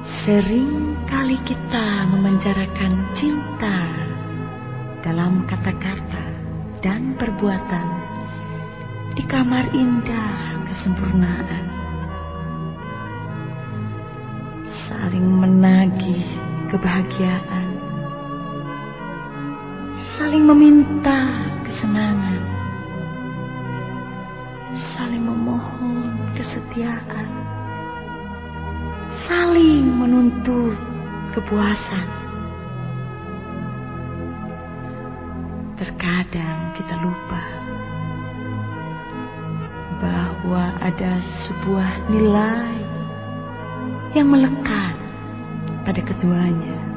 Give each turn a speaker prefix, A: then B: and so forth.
A: Sering kali kita memenjarakan cinta dalam kata-kata dan perbuatan di kamar indah kesempurnaan. Saling menagih kebahagiaan, saling meminta kesenangan, saling memohon kesetiaan, saling menuntut kepuasan. Terkadang kita lupa bahwa ada sebuah nilai yang melekat pada keduanya.